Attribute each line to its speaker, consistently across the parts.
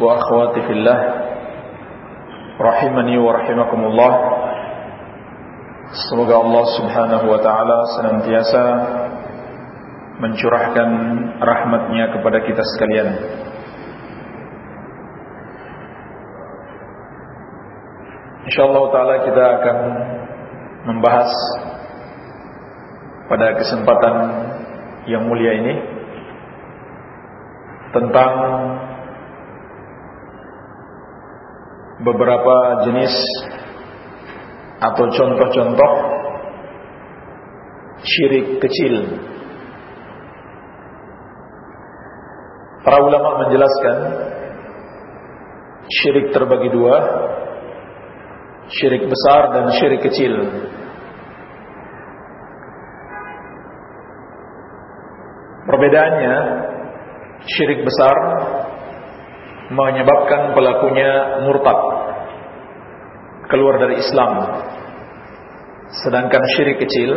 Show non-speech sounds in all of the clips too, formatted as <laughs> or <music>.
Speaker 1: وأخواتي في الله rahimani wa rahimakumullah Semoga Allah subhanahu wa ta'ala senantiasa mencurahkan rahmatnya kepada kita sekalian InsyaAllah ta'ala kita akan membahas pada kesempatan yang mulia ini tentang beberapa jenis atau contoh-contoh syirik kecil. Para ulama menjelaskan syirik terbagi dua, syirik besar dan syirik kecil. Perbedaannya syirik besar menyebabkan pelakunya murtad keluar dari Islam. Sedangkan syirik kecil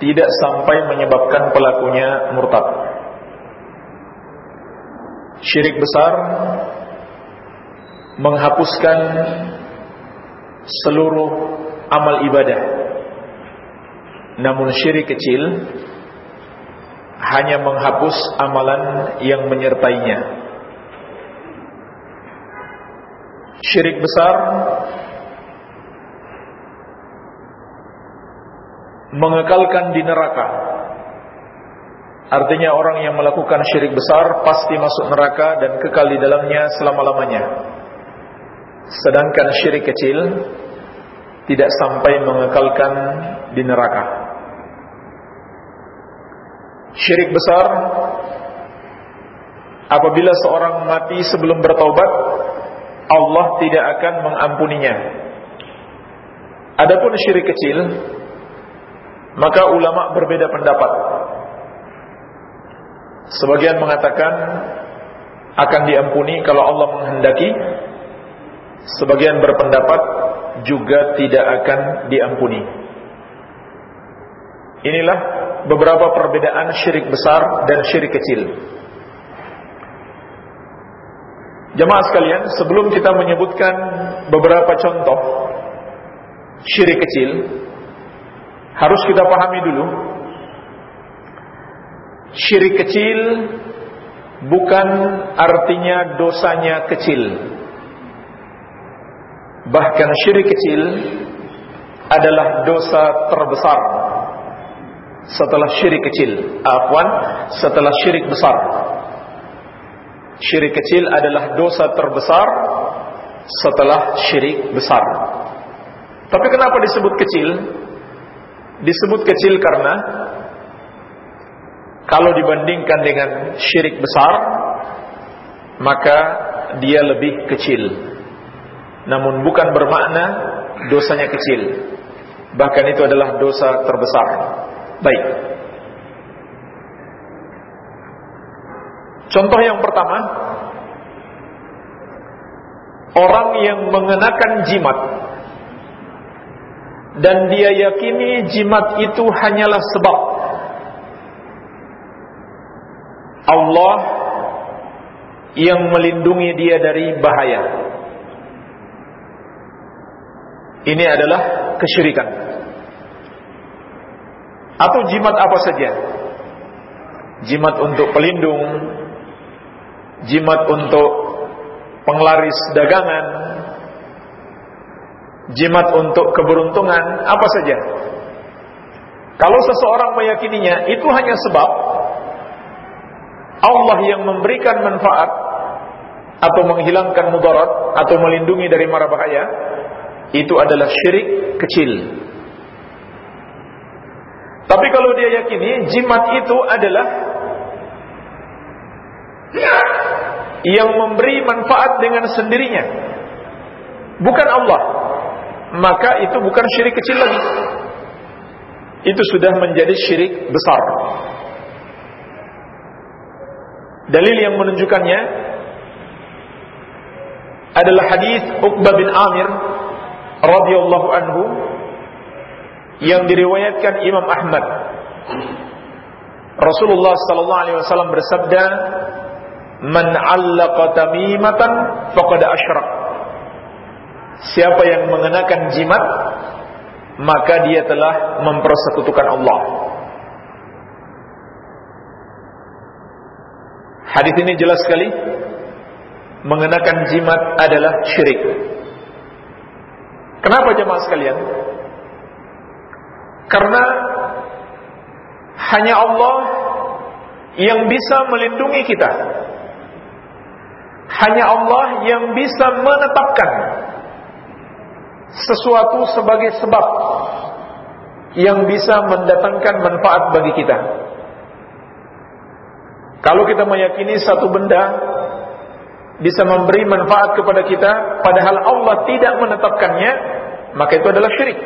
Speaker 1: tidak sampai menyebabkan pelakunya murtad. Syirik besar menghapuskan seluruh amal ibadah. Namun syirik kecil hanya menghapus amalan yang menyertainya Syirik besar mengekalkan di neraka. Artinya orang yang melakukan syirik besar pasti masuk neraka dan kekal di dalamnya selama-lamanya. Sedangkan syirik kecil tidak sampai mengekalkan di neraka. Syirik besar apabila seorang mati sebelum bertaubat Allah tidak akan mengampuninya. Adapun syirik kecil, maka ulama berbeda pendapat. Sebagian mengatakan akan diampuni kalau Allah menghendaki. Sebagian berpendapat juga tidak akan diampuni. Inilah beberapa perbedaan syirik besar dan syirik kecil. Jemaah sekalian, sebelum kita menyebutkan beberapa contoh syirik kecil, harus kita pahami dulu syirik kecil bukan artinya dosanya kecil. Bahkan syirik kecil adalah dosa terbesar setelah syirik kecil. Afwan, setelah syirik besar. Syirik kecil adalah dosa terbesar setelah syirik besar. Tapi kenapa disebut kecil? Disebut kecil karena kalau dibandingkan dengan syirik besar, maka dia lebih kecil. Namun bukan bermakna dosanya kecil. Bahkan itu adalah dosa terbesar. Baik. Contoh yang pertama, orang yang mengenakan jimat dan dia yakini jimat itu hanyalah sebab Allah yang melindungi dia dari bahaya. Ini adalah kesyirikan. Atau jimat apa saja? Jimat untuk pelindung, jimat untuk penglaris dagangan, jimat untuk keberuntungan, apa saja. Kalau seseorang meyakininya, itu hanya sebab Allah yang memberikan manfaat atau menghilangkan mudarat atau melindungi dari mara bahaya, itu adalah syirik kecil. Tapi kalau dia yakini jimat itu adalah yang memberi manfaat dengan sendirinya. Bukan Allah. Maka itu bukan syirik kecil lagi. Itu sudah menjadi syirik besar. Dalil yang menunjukkannya adalah hadis Uqbah bin Amir radhiyallahu anhu yang diriwayatkan Imam Ahmad. Rasulullah sallallahu alaihi wasallam bersabda man 'allaqa tamimatan faqad asyrak Siapa yang mengenakan jimat maka dia telah mempersekutukan Allah Hadis ini jelas sekali mengenakan jimat adalah syirik. Kenapa jemaah sekalian? Karena hanya Allah yang bisa melindungi kita. Hanya Allah yang bisa menetapkan sesuatu sebagai sebab yang bisa mendatangkan manfaat bagi kita. Kalau kita meyakini satu benda bisa memberi manfaat kepada kita padahal Allah tidak menetapkannya, maka itu adalah syirik.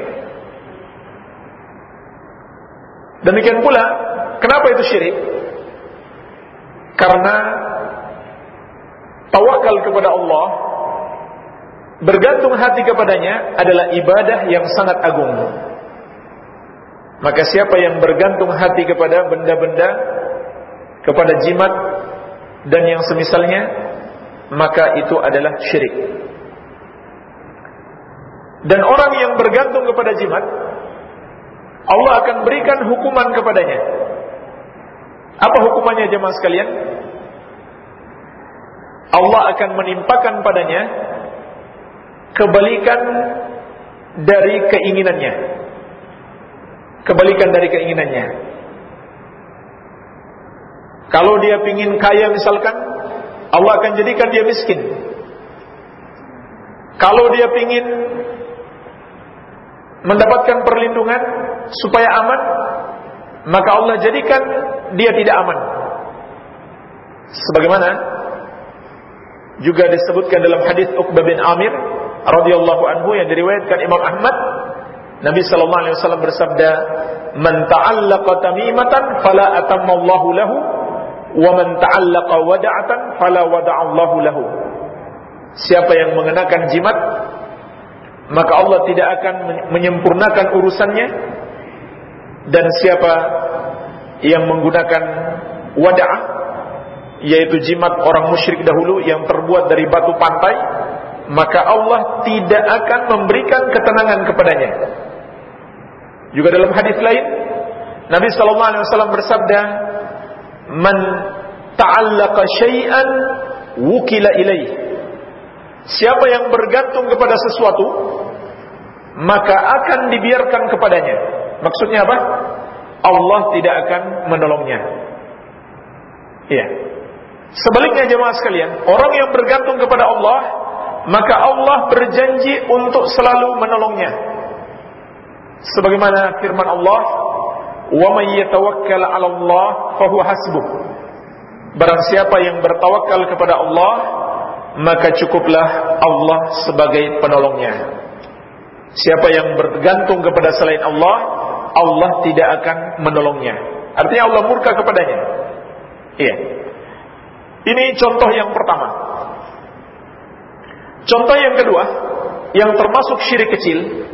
Speaker 1: Demikian pula, kenapa itu syirik? Karena tawakal kepada Allah bergantung hati kepadanya adalah ibadah yang sangat agung. Maka siapa yang bergantung hati kepada benda-benda, kepada jimat dan yang semisalnya, maka itu adalah syirik. Dan orang yang bergantung kepada jimat, Allah akan berikan hukuman kepadanya. Apa hukumannya jemaah sekalian? Allah akan menimpakan padanya kebalikan dari keinginannya. Kebalikan dari keinginannya. Kalau dia ingin kaya misalkan, Allah akan jadikan dia miskin. Kalau dia ingin mendapatkan perlindungan supaya aman, maka Allah jadikan dia tidak aman. Sebagaimana juga disebutkan dalam hadis Uqbah bin Amir radhiyallahu anhu yang diriwayatkan Imam Ahmad, Nabi sallallahu alaihi wasallam bersabda, "Man ta'allaqa tamimatan fala atammallahu lahu wa man ta'allaqa wada'atan fala wada'allahu lahu." Siapa yang mengenakan jimat maka Allah tidak akan menyempurnakan urusannya dan siapa yang menggunakan wada'ah yaitu jimat orang musyrik dahulu yang terbuat dari batu pantai maka Allah tidak akan memberikan ketenangan kepadanya juga dalam hadis lain Nabi sallallahu alaihi wasallam bersabda man ta'allaqa syai'an wukila ilaih Siapa yang bergantung kepada sesuatu maka akan dibiarkan kepadanya. Maksudnya apa? Allah tidak akan menolongnya. Iya. Sebaliknya jemaah sekalian, orang yang bergantung kepada Allah, maka Allah berjanji untuk selalu menolongnya. Sebagaimana firman Allah, "Wa may yatawakkal 'ala Allah fahuwa hasbuh." Barang siapa yang bertawakal kepada Allah, maka cukuplah Allah sebagai penolongnya. Siapa yang bergantung kepada selain Allah, Allah tidak akan menolongnya. Artinya Allah murka kepadanya. Iya. Ini contoh yang pertama. Contoh yang kedua, yang termasuk syirik kecil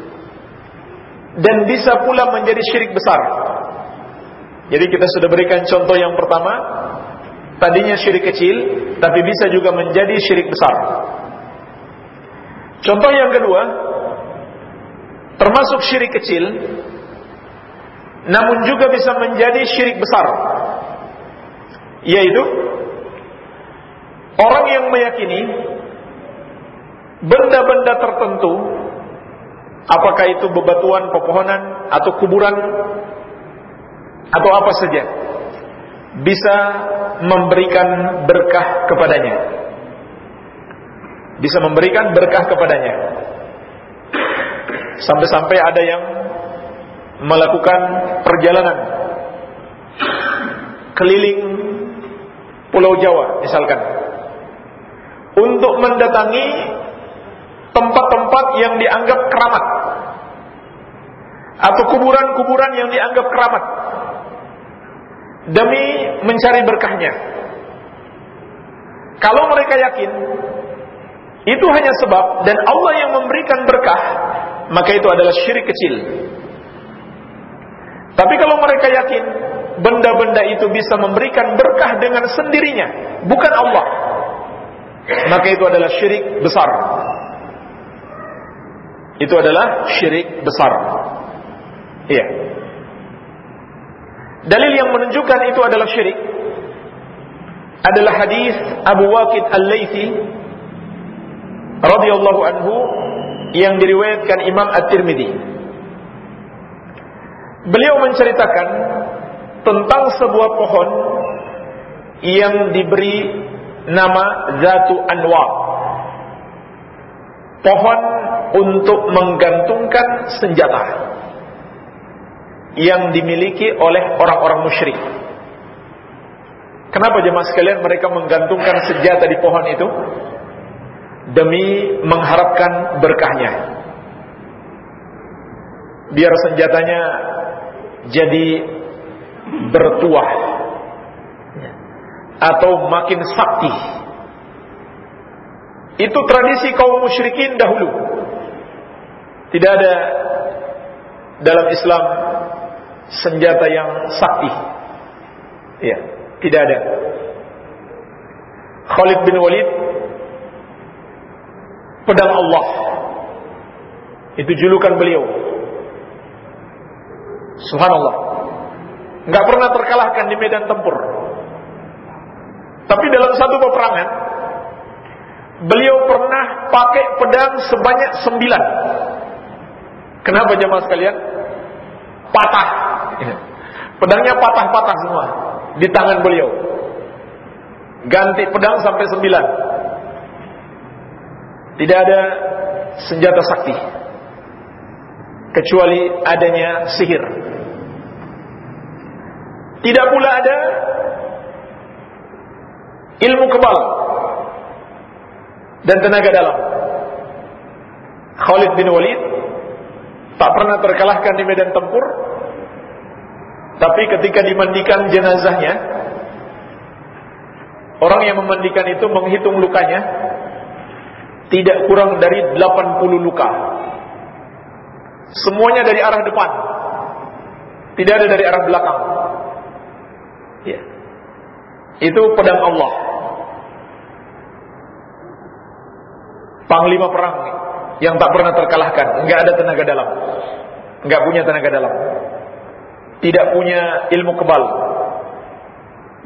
Speaker 1: dan bisa pula menjadi syirik besar. Jadi kita sudah berikan contoh yang pertama, tadinya syirik kecil, tapi bisa juga menjadi syirik besar. Contoh yang kedua, termasuk syirik kecil, namun juga bisa menjadi syirik besar, yaitu orang yang meyakini benda-benda tertentu, apakah itu bebatuan, pepohonan, atau kuburan, atau apa saja, bisa memberikan berkah kepadanya. Bisa memberikan berkah kepadanya. Sampai-sampai ada yang melakukan perjalanan keliling Pulau Jawa misalkan untuk mendatangi tempat-tempat yang dianggap keramat atau kuburan-kuburan yang dianggap keramat demi mencari berkahnya. Kalau mereka yakin itu hanya sebab dan Allah yang memberikan berkah, maka itu adalah syirik kecil. Tapi kalau mereka yakin benda-benda itu bisa memberikan berkah dengan sendirinya, bukan Allah, maka itu adalah syirik besar. Itu adalah syirik besar. Iya. Dalil yang menunjukkan itu adalah syirik adalah hadis Abu Waqid Al-Laitsi radhiyallahu anhu yang diriwayatkan Imam At-Tirmidzi. Beliau menceritakan tentang sebuah pohon yang diberi nama Zatu Anwa. Pohon untuk menggantungkan senjata yang dimiliki oleh orang-orang musyrik. Kenapa jemaah sekalian mereka menggantungkan senjata di pohon itu? Demi mengharapkan berkahnya. Biar senjatanya jadi bertuah atau makin sakti. Itu tradisi kaum musyrikin dahulu. Tidak ada dalam Islam senjata yang sakti. Ya, tidak ada. Khalid bin Walid pedang Allah. Itu julukan beliau. Subhanallah. Enggak pernah terkalahkan di medan tempur. Tapi dalam satu peperangan beliau pernah pakai pedang sebanyak sembilan. Kenapa jemaah sekalian? Patah. Pedangnya patah-patah semua di tangan beliau. Ganti pedang sampai sembilan. Tidak ada senjata sakti kecuali adanya sihir. Tidak pula ada ilmu kebal dan tenaga dalam. Khalid bin Walid tak pernah terkalahkan di medan tempur, tapi ketika dimandikan jenazahnya, orang yang memandikan itu menghitung lukanya, tidak kurang dari 80 luka. Semuanya dari arah depan. Tidak ada dari arah belakang. Ya. Itu pedang Allah. Panglima perang yang tak pernah terkalahkan, enggak ada tenaga dalam. Enggak punya tenaga dalam. Tidak punya ilmu kebal.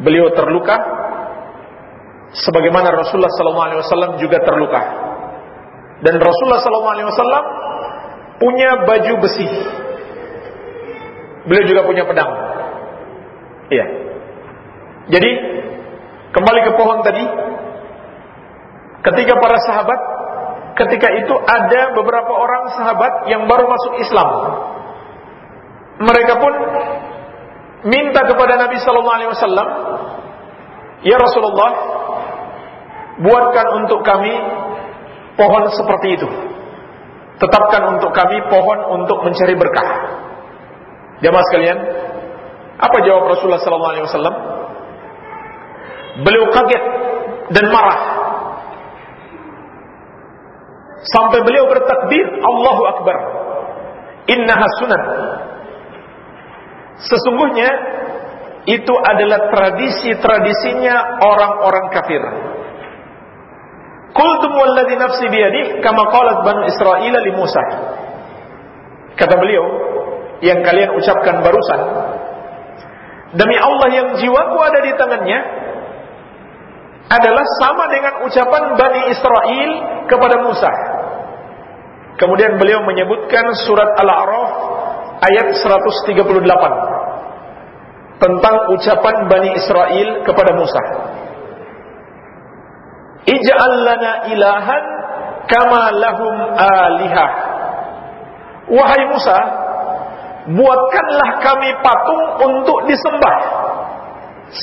Speaker 1: Beliau terluka sebagaimana Rasulullah SAW juga terluka. Dan Rasulullah SAW punya baju besi. Beliau juga punya pedang. Iya. Jadi kembali ke pohon tadi, ketika para sahabat, ketika itu ada beberapa orang sahabat yang baru masuk Islam. Mereka pun minta kepada Nabi Sallallahu Alaihi Wasallam, ya Rasulullah, buatkan untuk kami pohon seperti itu. Tetapkan untuk kami pohon untuk mencari berkah. Jamaah sekalian, apa jawab Rasulullah sallallahu alaihi wasallam? Beliau kaget dan marah. Sampai beliau bertakbir, Allahu Akbar. Innaha sunan. Sesungguhnya itu adalah tradisi-tradisinya orang-orang kafir. Qultum walladhi nafsi biyadi kama qalat Banu Israel li Musa. Kata beliau, yang kalian ucapkan barusan, demi Allah yang jiwaku ada di tangannya, adalah sama dengan ucapan Bani Israel kepada Musa. Kemudian beliau menyebutkan surat Al-A'raf ayat 138 tentang ucapan Bani Israel kepada Musa. Ij'al lana ilahan kama lahum alihah. Wahai Musa, buatkanlah kami patung untuk disembah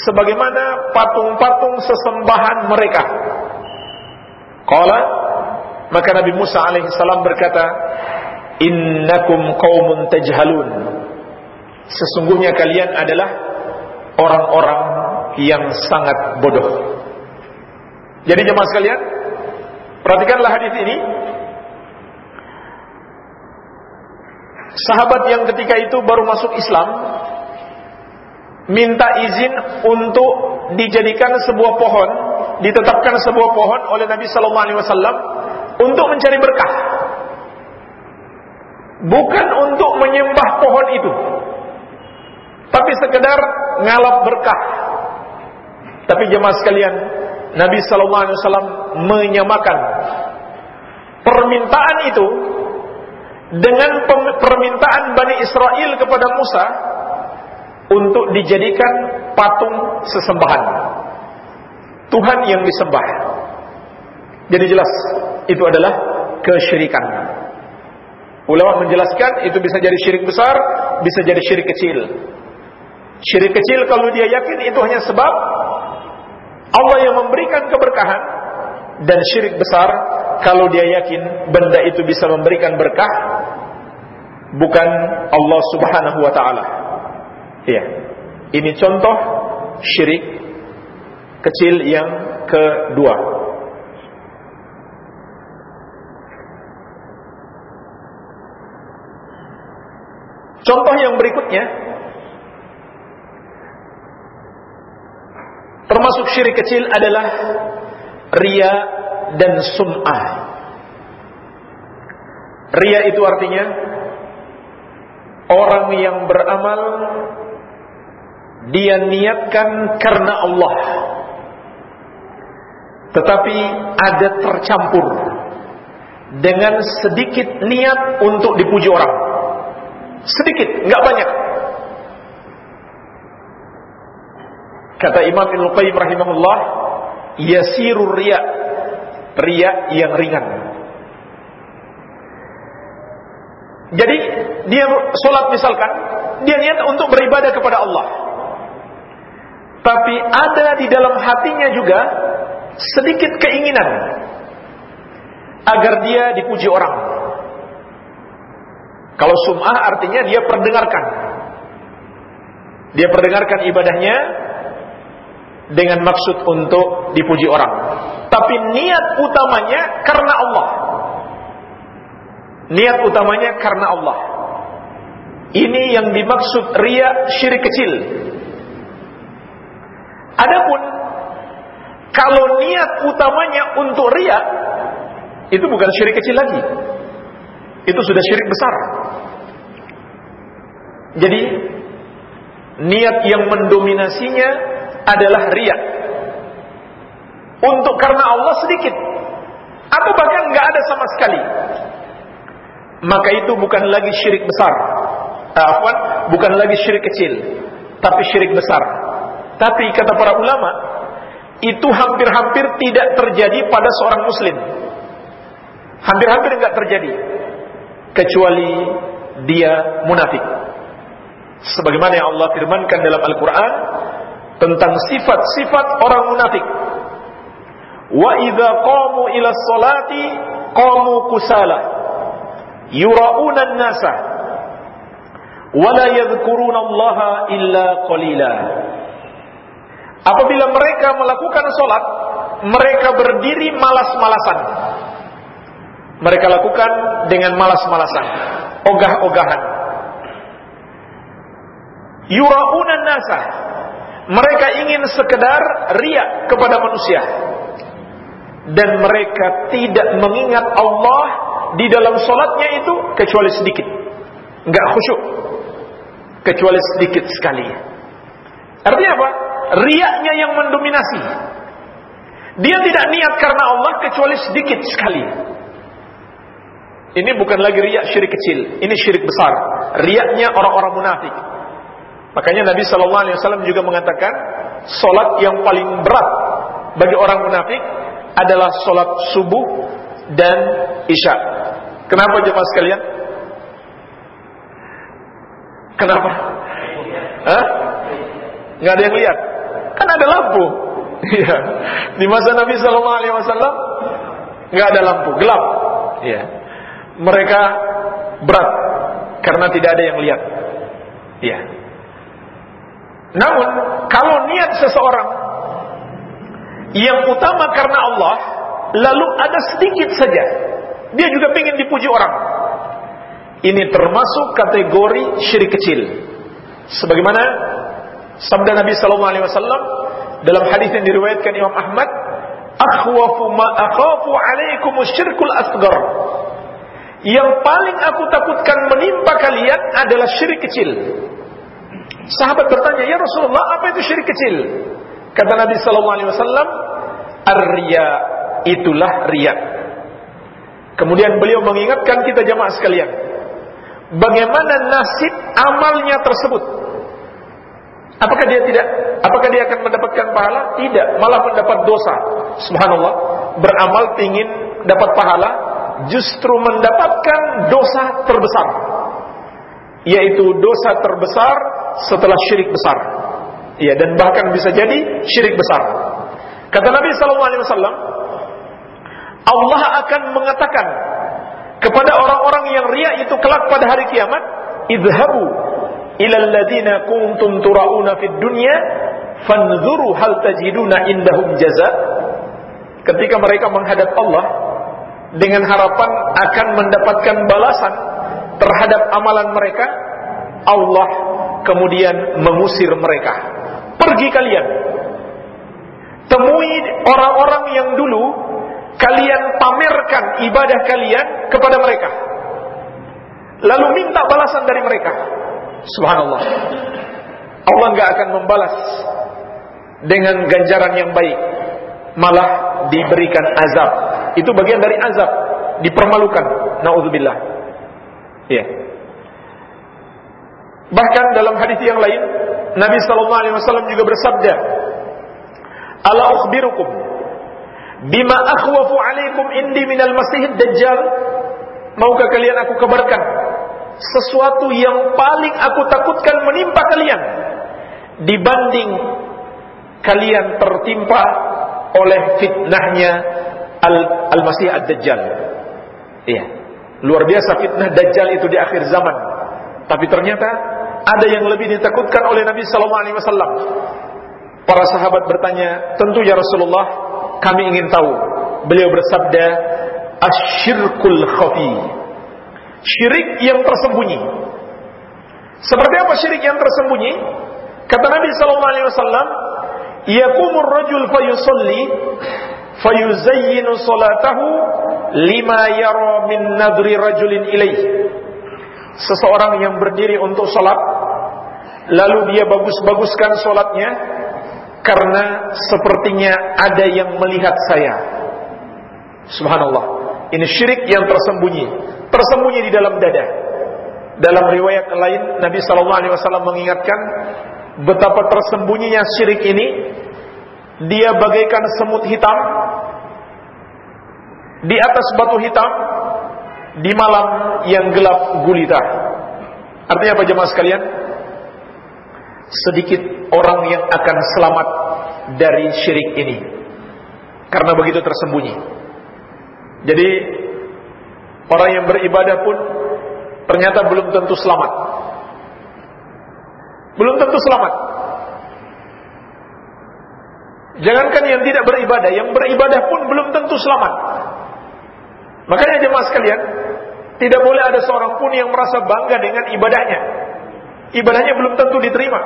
Speaker 1: sebagaimana patung-patung sesembahan mereka. Qala maka Nabi Musa alaihissalam berkata, "Innakum qaumun tajhalun." Sesungguhnya kalian adalah orang-orang yang sangat bodoh. Jadi jemaah sekalian, perhatikanlah hadis ini. Sahabat yang ketika itu baru masuk Islam minta izin untuk dijadikan sebuah pohon, ditetapkan sebuah pohon oleh Nabi sallallahu alaihi wasallam untuk mencari berkah. Bukan untuk menyembah pohon itu. Tapi sekedar ngalap berkah. Tapi jemaah sekalian, Nabi sallallahu menyamakan permintaan itu dengan permintaan Bani Israel kepada Musa untuk dijadikan patung sesembahan. Tuhan yang disembah. Jadi jelas itu adalah kesyirikan. Ulama menjelaskan itu bisa jadi syirik besar, bisa jadi syirik kecil. Syirik kecil kalau dia yakin itu hanya sebab Allah yang memberikan keberkahan dan syirik besar kalau dia yakin benda itu bisa memberikan berkah bukan Allah Subhanahu wa taala. Iya. Ini contoh syirik kecil yang kedua. Contoh yang berikutnya. Termasuk syirik kecil adalah ria dan sum'ah. Ria itu artinya orang yang beramal dia niatkan karena Allah. Tetapi ada tercampur dengan sedikit niat untuk dipuji orang sedikit, nggak banyak. Kata Imam Ibnu Qayyim rahimahullah yasirur riya riya yang ringan. Jadi dia sholat misalkan dia niat untuk beribadah kepada Allah. Tapi ada di dalam hatinya juga sedikit keinginan agar dia dipuji orang. Kalau sum'ah artinya dia perdengarkan. Dia perdengarkan ibadahnya dengan maksud untuk dipuji orang. Tapi niat utamanya karena Allah. Niat utamanya karena Allah. Ini yang dimaksud ria syirik kecil. Adapun kalau niat utamanya untuk ria itu bukan syirik kecil lagi. Itu sudah syirik besar. Jadi niat yang mendominasinya adalah ria. Untuk karena Allah sedikit atau bahkan nggak ada sama sekali. Maka itu bukan lagi syirik besar. Afwan, bukan lagi syirik kecil, tapi syirik besar. Tapi kata para ulama, itu hampir-hampir tidak terjadi pada seorang muslim. Hampir-hampir enggak terjadi. Kecuali dia munafik. Sebagaimana yang Allah firmankan dalam Al-Quran tentang sifat-sifat orang munafik. Wa idza qamu ila salati qamu kusala yura'una an-nasa wa la yadhkuruna Allah illa qalila. Apabila mereka melakukan sholat, mereka berdiri malas-malasan. Mereka lakukan dengan malas-malasan, ogah-ogahan. Yura'una nasa. Mereka ingin sekedar riak kepada manusia. Dan mereka tidak mengingat Allah di dalam sholatnya itu kecuali sedikit. Enggak khusyuk. Kecuali sedikit sekali. Artinya apa? riaknya yang mendominasi. Dia tidak niat karena Allah kecuali sedikit sekali. Ini bukan lagi riak syirik kecil, ini syirik besar. Riaknya orang-orang munafik. Makanya Nabi Shallallahu Alaihi Wasallam juga mengatakan, solat yang paling berat bagi orang munafik adalah solat subuh dan isya. Kenapa jemaah sekalian? Kenapa? Hah? Nggak ada yang lihat. Kan ada lampu. <laughs> Iya. Di masa Nabi Shallallahu Alaihi Wasallam nggak ada lampu, gelap. Ya. Mereka berat karena tidak ada yang lihat. Ya. Namun kalau niat seseorang yang utama karena Allah, lalu ada sedikit saja dia juga ingin dipuji orang. Ini termasuk kategori syirik kecil. Sebagaimana sabda Nabi sallallahu alaihi wasallam dalam hadis yang diriwayatkan Imam Ahmad, "Akhwafu ma akhafu alaikum syirkul asghar." Yang paling aku takutkan menimpa kalian adalah syirik kecil. Sahabat bertanya, "Ya Rasulullah, apa itu syirik kecil?" Kata Nabi sallallahu alaihi wasallam, "Ar-riya itulah riya." Kemudian beliau mengingatkan kita jamaah sekalian, bagaimana nasib amalnya tersebut. Apakah dia tidak apakah dia akan mendapatkan pahala? Tidak, malah mendapat dosa. Subhanallah, beramal ingin dapat pahala, justru mendapatkan dosa terbesar. Yaitu dosa terbesar setelah syirik besar. Ya, dan bahkan bisa jadi syirik besar. Kata Nabi sallallahu alaihi wasallam, Allah akan mengatakan kepada orang-orang yang ria itu kelak pada hari kiamat, "Idhabu ila alladziina kuntum turauna fid dunya fanzuru hal tajiduna indahum jaza." Ketika mereka menghadap Allah dengan harapan akan mendapatkan balasan terhadap amalan mereka, Allah kemudian mengusir mereka. Pergi kalian. Temui orang-orang yang dulu kalian pamerkan ibadah kalian kepada mereka. Lalu minta balasan dari mereka. Subhanallah. Allah nggak akan membalas dengan ganjaran yang baik, malah diberikan azab. Itu bagian dari azab, dipermalukan. Nauzubillah. Ya. Bahkan dalam hadis yang lain, Nabi sallallahu alaihi wasallam juga bersabda, "Ala ukhbirukum bima akhwafu alaikum indi minal masih dajjal maukah kalian aku kabarkan sesuatu yang paling aku takutkan menimpa kalian dibanding kalian tertimpa oleh fitnahnya al-masih al ad-dajjal? Iya luar biasa fitnah dajjal itu di akhir zaman. Tapi ternyata ada yang lebih ditakutkan oleh Nabi sallallahu alaihi wasallam para sahabat bertanya tentu ya Rasulullah kami ingin tahu. Beliau bersabda, asyirkul khafi. Syirik yang tersembunyi. Seperti apa syirik yang tersembunyi? Kata Nabi sallallahu alaihi wasallam, "Yaqumur rajul fayusalli fayuzayyinu salatahu lima yara min nadri rajulin ilaih." Seseorang yang berdiri untuk salat lalu dia bagus-baguskan salatnya karena sepertinya ada yang melihat saya. Subhanallah. Ini syirik yang tersembunyi, tersembunyi di dalam dada. Dalam riwayat lain Nabi sallallahu alaihi wasallam mengingatkan betapa tersembunyinya syirik ini. Dia bagaikan semut hitam di atas batu hitam di malam yang gelap gulita. Artinya apa jemaah sekalian? Sedikit orang yang akan selamat dari syirik ini. Karena begitu tersembunyi. Jadi orang yang beribadah pun ternyata belum tentu selamat. Belum tentu selamat. Jangankan yang tidak beribadah, yang beribadah pun belum tentu selamat. Makanya jemaah sekalian, tidak boleh ada seorang pun yang merasa bangga dengan ibadahnya. Ibadahnya belum tentu diterima.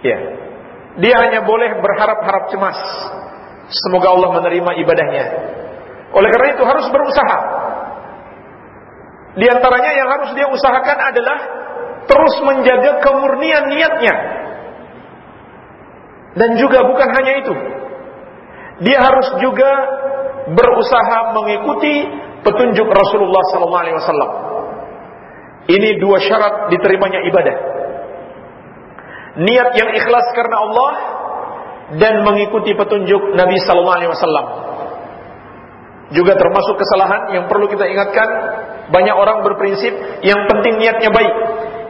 Speaker 1: Ya. Dia hanya boleh berharap-harap cemas. Semoga Allah menerima ibadahnya. Oleh karena itu harus berusaha. Di antaranya yang harus dia usahakan adalah terus menjaga kemurnian niatnya. Dan juga bukan hanya itu. Dia harus juga berusaha mengikuti petunjuk Rasulullah SAW. Ini dua syarat diterimanya ibadah niat yang ikhlas karena Allah dan mengikuti petunjuk Nabi sallallahu alaihi wasallam. Juga termasuk kesalahan yang perlu kita ingatkan, banyak orang berprinsip yang penting niatnya baik.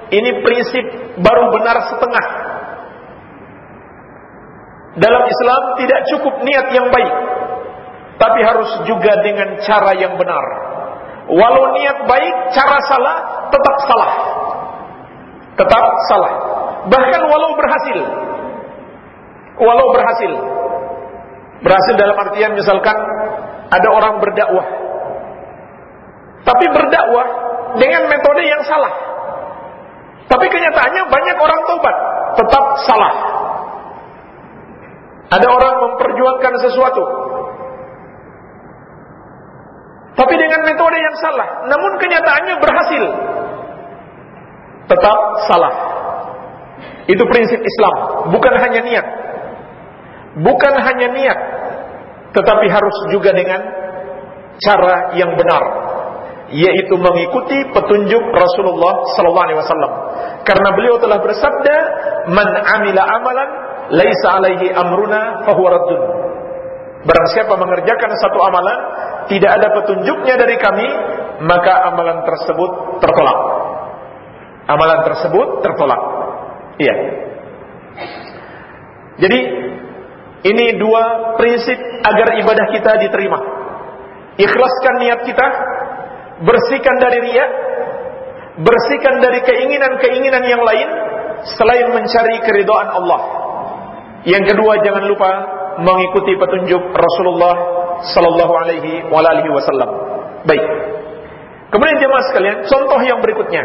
Speaker 1: Ini prinsip baru benar setengah. Dalam Islam tidak cukup niat yang baik. Tapi harus juga dengan cara yang benar. Walau niat baik, cara salah tetap salah. Tetap salah. Bahkan walau berhasil. Walau berhasil. Berhasil dalam artian misalkan ada orang berdakwah. Tapi berdakwah dengan metode yang salah. Tapi kenyataannya banyak orang tobat, tetap salah. Ada orang memperjuangkan sesuatu. Tapi dengan metode yang salah, namun kenyataannya berhasil. Tetap salah. Itu prinsip Islam, bukan hanya niat. Bukan hanya niat, tetapi harus juga dengan cara yang benar, yaitu mengikuti petunjuk Rasulullah wasallam. Karena beliau telah bersabda, "Man amila amalan laisa alaihi amruna fahuwa raddun." Barang siapa mengerjakan satu amalan tidak ada petunjuknya dari kami, maka amalan tersebut tertolak. Amalan tersebut tertolak. Iya. Jadi ini dua prinsip agar ibadah kita diterima. Ikhlaskan niat kita, bersihkan dari riak, bersihkan dari keinginan-keinginan yang lain selain mencari keridhaan Allah. Yang kedua jangan lupa mengikuti petunjuk Rasulullah sallallahu alaihi wasallam. Baik. Kemudian jemaah sekalian, contoh yang berikutnya.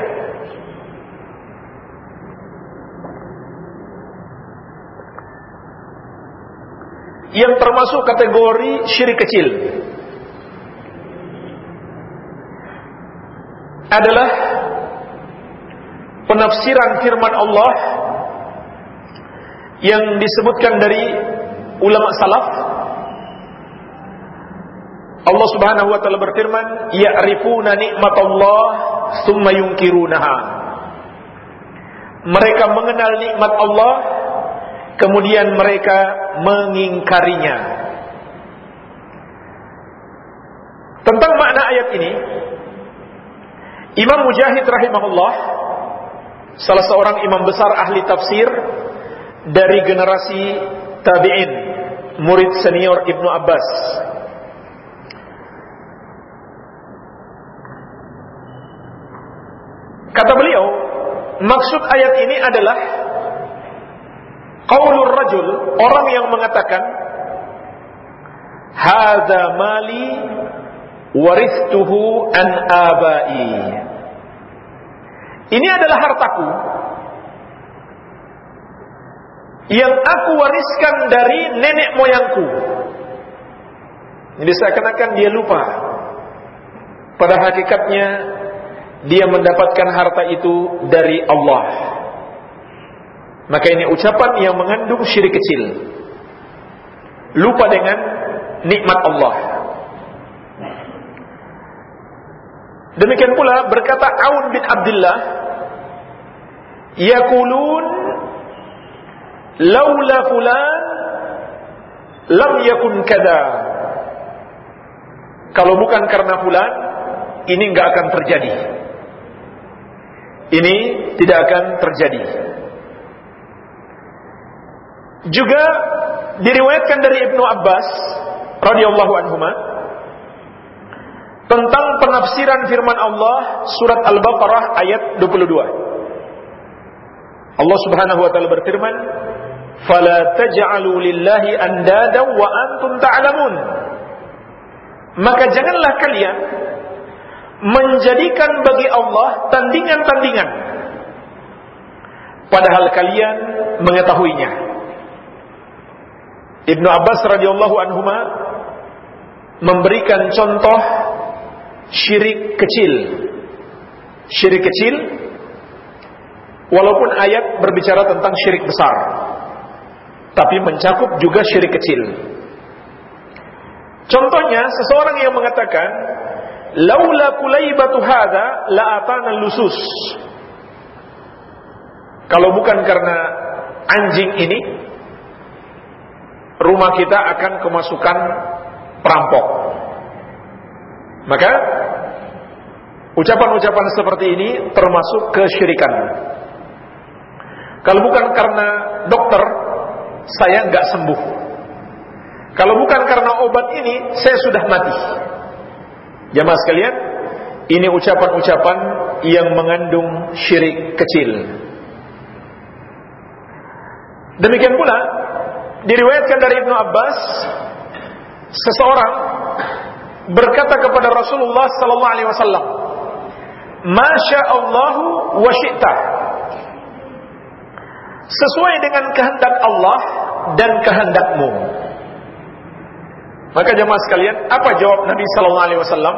Speaker 1: Yang termasuk kategori syirik kecil adalah penafsiran firman Allah yang disebutkan dari ulama salaf. Allah Subhanahu wa taala berfirman ya'rifuna nikmatallah tsumma yunkirunaha. Mereka mengenal nikmat Allah kemudian mereka mengingkarinya. Tentang makna ayat ini Imam Mujahid rahimahullah salah seorang imam besar ahli tafsir dari generasi tabi'in, murid senior Ibnu Abbas. Kata beliau, maksud ayat ini adalah qaulur rajul, orang yang mengatakan hadza mali waristuhu an abai. Ini adalah hartaku yang aku wariskan dari nenek moyangku. Jadi seakan-akan dia lupa. Pada hakikatnya dia mendapatkan harta itu dari Allah. Maka ini ucapan yang mengandung syirik kecil. Lupa dengan nikmat Allah. Demikian pula berkata Aun bin Abdullah, Yakulun laula fulan lam yakun kada. Kalau bukan karena fulan, ini enggak akan terjadi. Ini tidak akan terjadi. Juga diriwayatkan dari Ibnu Abbas radhiyallahu anhuma tentang penafsiran firman Allah surat Al-Baqarah ayat 22. Allah Subhanahu wa taala berfirman, "Fala taj'alu lillahi andada wa antum ta'lamun." Maka janganlah kalian menjadikan bagi Allah tandingan-tandingan padahal kalian mengetahuinya. Ibnu Abbas radhiyallahu anhuma memberikan contoh syirik kecil. Syirik kecil walaupun ayat berbicara tentang syirik besar tapi mencakup juga syirik kecil. Contohnya seseorang yang mengatakan laula kulaibatu hadza la atana lusus. Kalau bukan karena anjing ini rumah kita akan kemasukan perampok. Maka ucapan-ucapan seperti ini termasuk kesyirikan. Kalau bukan karena dokter, saya nggak sembuh. Kalau bukan karena obat ini, saya sudah mati. Jamaah sekalian, ini ucapan-ucapan yang mengandung syirik kecil. Demikian pula diriwayatkan dari Ibnu Abbas seseorang berkata kepada Rasulullah sallallahu alaihi wasallam, "Masya Allahu wa syi'ta." Sesuai dengan kehendak Allah dan kehendakmu. Maka jemaah sekalian, apa jawab Nabi sallallahu alaihi wasallam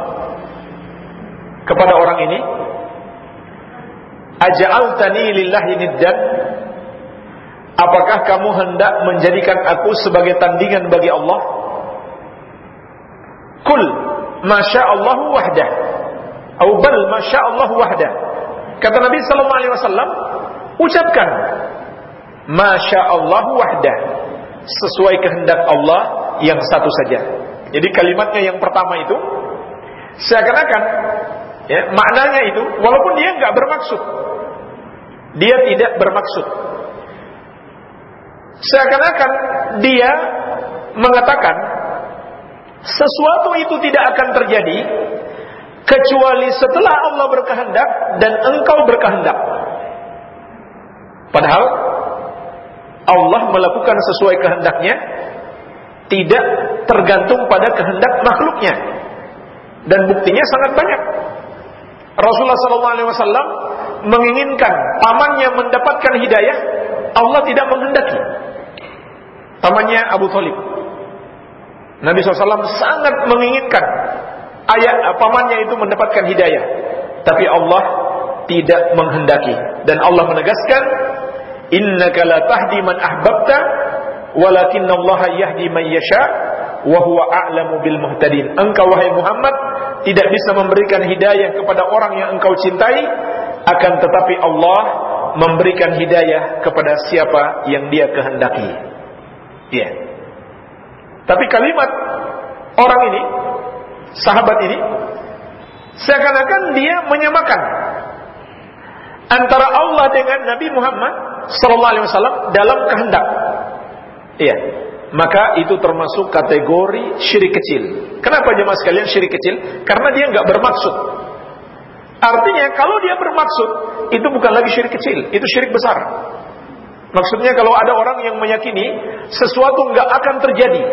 Speaker 1: kepada orang ini? Aja'altani lillahi niddan? Apakah kamu hendak menjadikan aku sebagai tandingan bagi Allah? Kul masya Allah wahdah. Atau bal masya Allah wahdah. Kata Nabi sallallahu alaihi wasallam, ucapkan masya Allah wahdah sesuai kehendak Allah yang satu saja. Jadi kalimatnya yang pertama itu seakan-akan ya, maknanya itu walaupun dia nggak bermaksud, dia tidak bermaksud. Seakan-akan dia mengatakan sesuatu itu tidak akan terjadi kecuali setelah Allah berkehendak dan engkau berkehendak. Padahal Allah melakukan sesuai kehendaknya tidak tergantung pada kehendak makhluknya. Dan buktinya sangat banyak. Rasulullah SAW menginginkan pamannya mendapatkan hidayah, Allah tidak menghendaki. Pamannya Abu Thalib. Nabi SAW sangat menginginkan ayah pamannya itu mendapatkan hidayah, tapi Allah tidak menghendaki. Dan Allah menegaskan, Innaka la tahdi man ahbabta walakinna Allah yahdi man yasha wa huwa a'lamu bil muhtadin. Engkau wahai Muhammad tidak bisa memberikan hidayah kepada orang yang engkau cintai akan tetapi Allah memberikan hidayah kepada siapa yang dia kehendaki. Iya. Yeah. Tapi kalimat orang ini, sahabat ini, seakan-akan dia menyamakan antara Allah dengan Nabi Muhammad sallallahu alaihi wasallam dalam kehendak. Iya. Maka itu termasuk kategori syirik kecil. Kenapa jemaah sekalian syirik kecil? Karena dia nggak bermaksud. Artinya kalau dia bermaksud, itu bukan lagi syirik kecil, itu syirik besar. Maksudnya kalau ada orang yang meyakini sesuatu nggak akan terjadi,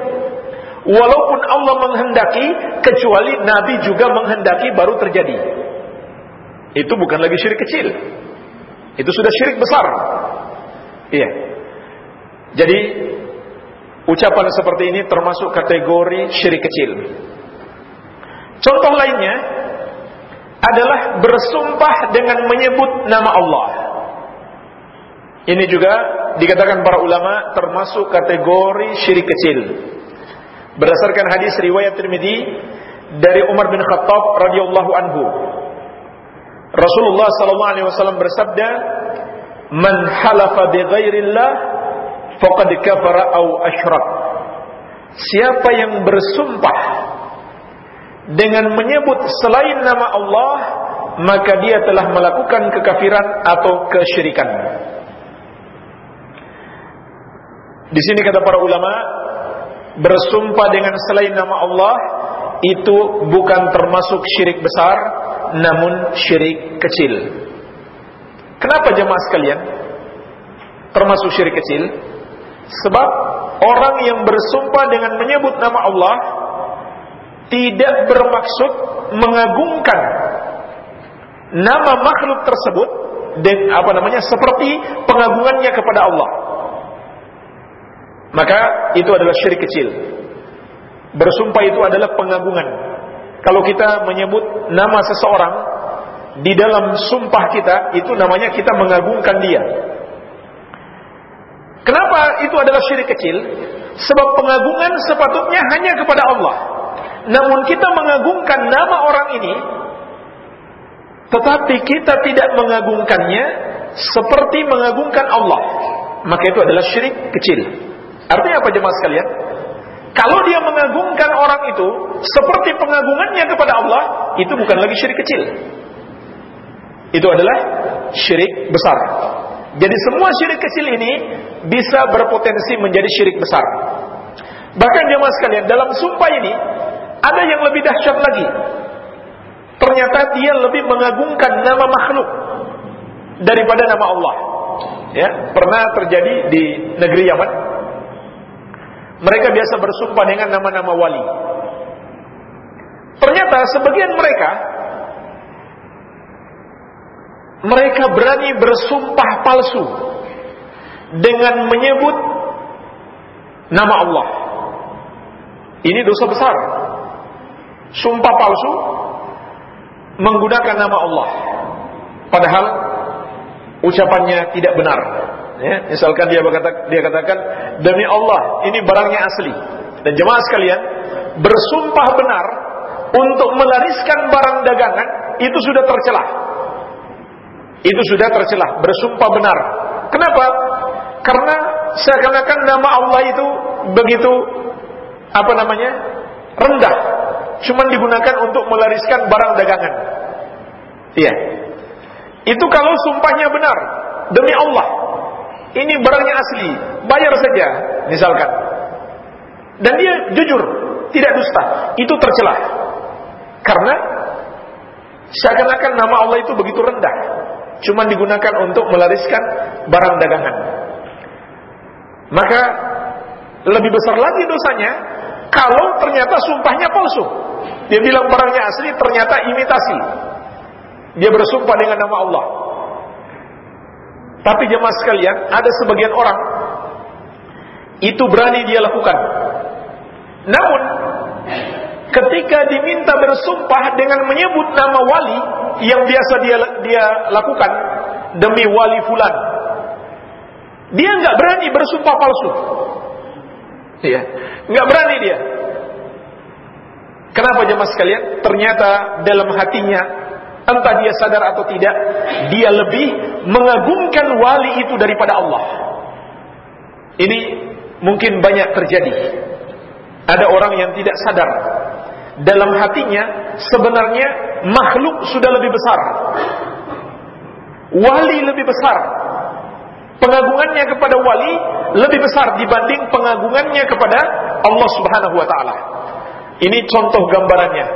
Speaker 1: walaupun Allah menghendaki, kecuali Nabi juga menghendaki baru terjadi. Itu bukan lagi syirik kecil. Itu sudah syirik besar. Iya. Jadi ucapan seperti ini termasuk kategori syirik kecil. Contoh lainnya adalah bersumpah dengan menyebut nama Allah. Ini juga dikatakan para ulama termasuk kategori syirik kecil. Berdasarkan hadis riwayat Tirmidzi dari Umar bin Khattab radhiyallahu anhu. Rasulullah sallallahu alaihi wasallam bersabda, man halafa bi ghairillah faqad kafara au asyrak. Siapa yang bersumpah dengan menyebut selain nama Allah, maka dia telah melakukan kekafiran atau kesyirikan. Di sini kata para ulama, bersumpah dengan selain nama Allah itu bukan termasuk syirik besar, namun syirik kecil. Kenapa jemaah sekalian? Termasuk syirik kecil. Sebab orang yang bersumpah dengan menyebut nama Allah tidak bermaksud mengagungkan nama makhluk tersebut dan apa namanya seperti pengagungannya kepada Allah. Maka itu adalah syirik kecil. Bersumpah itu adalah pengagungan. Kalau kita menyebut nama seseorang di dalam sumpah kita itu namanya kita mengagungkan dia. Kenapa itu adalah syirik kecil? Sebab pengagungan sepatutnya hanya kepada Allah. Namun kita mengagungkan nama orang ini tetapi kita tidak mengagungkannya seperti mengagungkan Allah. Maka itu adalah syirik kecil. Artinya apa jemaah sekalian? Kalau dia mengagungkan orang itu seperti pengagungannya kepada Allah, itu bukan lagi syirik kecil itu adalah syirik besar. Jadi semua syirik kecil ini bisa berpotensi menjadi syirik besar. Bahkan jemaah sekalian, dalam sumpah ini ada yang lebih dahsyat lagi. Ternyata dia lebih mengagungkan nama makhluk daripada nama Allah. Ya, pernah terjadi di negeri Yaman. Mereka biasa bersumpah dengan nama-nama wali. Ternyata sebagian mereka mereka berani bersumpah palsu dengan menyebut nama Allah. Ini dosa besar. Sumpah palsu menggunakan nama Allah. Padahal ucapannya tidak benar. Ya, misalkan dia berkata, dia katakan demi Allah ini barangnya asli. Dan jemaah sekalian bersumpah benar untuk melariskan barang dagangan itu sudah tercelah. Itu sudah tercelah, bersumpah benar. Kenapa? Karena seakan-akan nama Allah itu begitu apa namanya? rendah. Cuman digunakan untuk melariskan barang dagangan. Iya. Itu kalau sumpahnya benar demi Allah. Ini barangnya asli, bayar saja misalkan. Dan dia jujur, tidak dusta. Itu tercelah. Karena seakan-akan nama Allah itu begitu rendah. Cuman digunakan untuk melariskan barang dagangan. Maka lebih besar lagi dosanya kalau ternyata sumpahnya palsu. Dia bilang barangnya asli, ternyata imitasi. Dia bersumpah dengan nama Allah. Tapi jemaah sekalian, ada sebagian orang itu berani dia lakukan. Namun ketika diminta bersumpah dengan menyebut nama wali yang biasa dia dia lakukan demi wali fulan, dia nggak berani bersumpah palsu. Ya, nggak berani dia. Kenapa jemaah sekalian? Ternyata dalam hatinya entah dia sadar atau tidak, dia lebih mengagungkan wali itu daripada Allah. Ini mungkin banyak terjadi. Ada orang yang tidak sadar dalam hatinya sebenarnya makhluk sudah lebih besar. Wali lebih besar. Pengagungannya kepada wali lebih besar dibanding pengagungannya kepada Allah Subhanahu wa taala. Ini contoh gambarannya.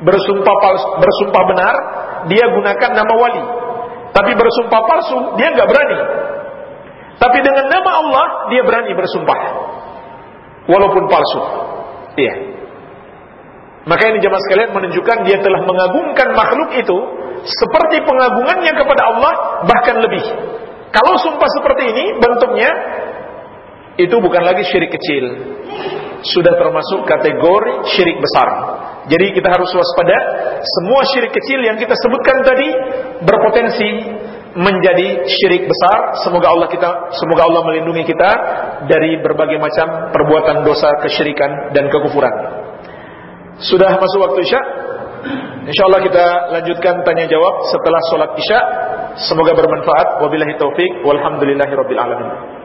Speaker 1: Bersumpah palsu, bersumpah benar, dia gunakan nama wali. Tapi bersumpah palsu, dia nggak berani. Tapi dengan nama Allah, dia berani bersumpah. Walaupun palsu. Iya. Maka ini jemaah sekalian menunjukkan dia telah mengagungkan makhluk itu seperti pengagungannya kepada Allah bahkan lebih. Kalau sumpah seperti ini bentuknya itu bukan lagi syirik kecil. Sudah termasuk kategori syirik besar. Jadi kita harus waspada semua syirik kecil yang kita sebutkan tadi berpotensi menjadi syirik besar. Semoga Allah kita semoga Allah melindungi kita dari berbagai macam perbuatan dosa kesyirikan dan kekufuran. Sudah masuk waktu Isya? Insyaallah kita lanjutkan tanya jawab setelah sholat Isya. Semoga bermanfaat. Wabillahi taufik. Walhamdulillahirabbil alamin.